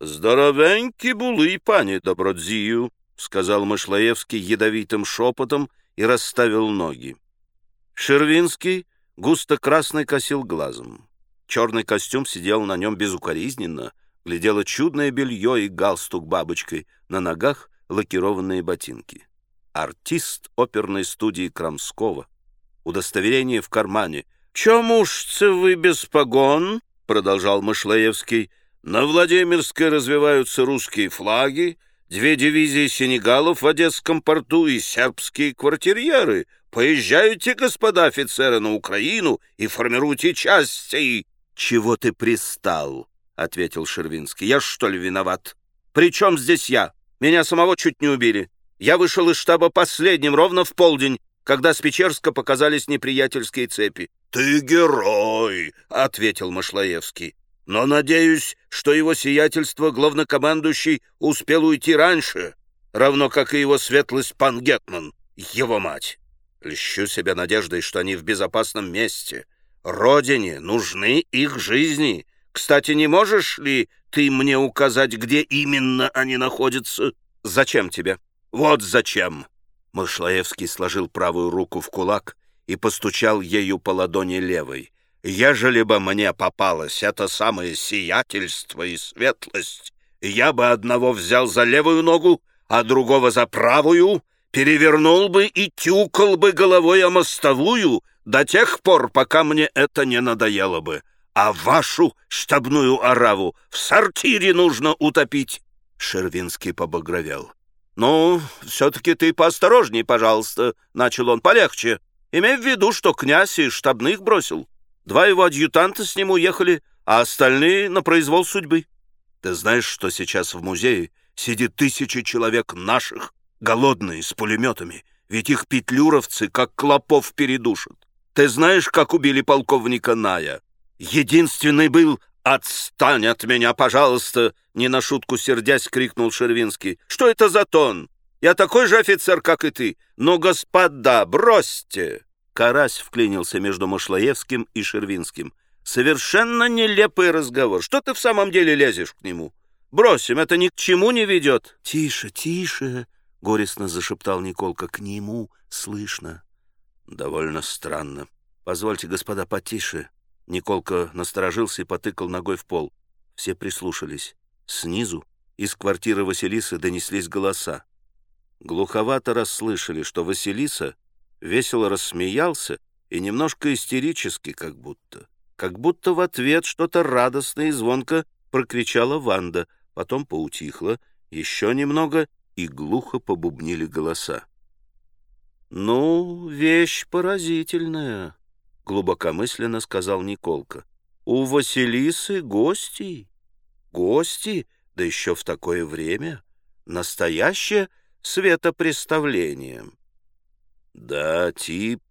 Здоровенькі були, пане Добродзію, сказал Мышлаевский ядовитым шепотом и расставил ноги. Шервинский густо-красный косил глазом. Черный костюм сидел на нем безукоризненно, глядело чудное белье и галстук бабочкой, на ногах лакированные ботинки. Артист оперной студии Крамского. Удостоверение в кармане. «Чему ж вы без погон?» — продолжал Мышлаевский. «На Владимирской развиваются русские флаги, две дивизии сенегалов в Одесском порту и сербские квартирьеры. Поезжайте, господа офицеры, на Украину и формируйте части!» «Чего ты пристал?» — ответил Шервинский. «Я что ли виноват? При чем здесь я? Меня самого чуть не убили. Я вышел из штаба последним ровно в полдень, когда с Печерска показались неприятельские цепи». «Ты герой!» — ответил Машлаевский. «Но надеюсь, что его сиятельство, главнокомандующий, успел уйти раньше, равно как и его светлость пан Гетман, его мать. Лещу себя надеждой, что они в безопасном месте». Родине нужны их жизни. Кстати, не можешь ли ты мне указать, где именно они находятся? Зачем тебе? Вот зачем. Мышлаевский сложил правую руку в кулак и постучал ею по ладони левой. Ежели бы мне попалось это самое сиятельство и светлость, я бы одного взял за левую ногу, а другого за правую, перевернул бы и тюкал бы головой о мостовую, до тех пор, пока мне это не надоело бы. А вашу штабную ораву в сортире нужно утопить. Шервинский побагровел. «Ну, все-таки ты поосторожней, пожалуйста», — начал он, — «полегче. Имей в виду, что князь и штабных бросил. Два его адъютанта с ним уехали, а остальные на произвол судьбы. Ты знаешь, что сейчас в музее сидит тысячи человек наших, голодные, с пулеметами, ведь их петлюровцы как клопов передушат. Ты знаешь, как убили полковника Ная? Единственный был... «Отстань от меня, пожалуйста!» Не на шутку сердясь, крикнул Шервинский. «Что это за тон? Я такой же офицер, как и ты. Но, господа, бросьте!» Карась вклинился между Машлаевским и Шервинским. «Совершенно нелепый разговор. Что ты в самом деле лезешь к нему? Бросим, это ни к чему не ведет». «Тише, тише!» — горестно зашептал Николка. «К нему слышно». «Довольно странно. Позвольте, господа, потише». Николка насторожился и потыкал ногой в пол. Все прислушались. Снизу из квартиры Василисы донеслись голоса. Глуховато расслышали, что Василиса весело рассмеялся и немножко истерически как будто. Как будто в ответ что-то радостное и звонко прокричала Ванда, потом поутихла, еще немного, и глухо побубнили голоса. «Ну, вещь поразительная», — глубокомысленно сказал Николка. «У Василисы гости. Гости, да еще в такое время. Настоящее светопреставление». «Да, тип,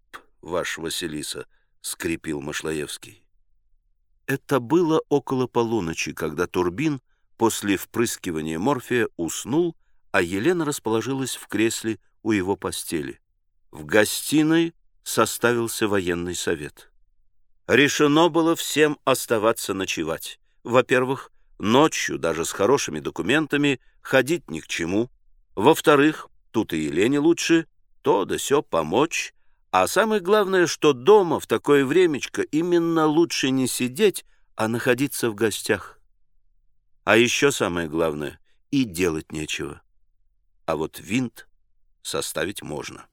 ваш Василиса», — скрипел Машлаевский. Это было около полуночи, когда Турбин после впрыскивания морфия уснул, а Елена расположилась в кресле у его постели. В гостиной составился военный совет. Решено было всем оставаться ночевать. Во-первых, ночью, даже с хорошими документами, ходить ни к чему. Во-вторых, тут и Елене лучше, то да сё помочь. А самое главное, что дома в такое времечко именно лучше не сидеть, а находиться в гостях. А еще самое главное, и делать нечего. А вот винт составить можно.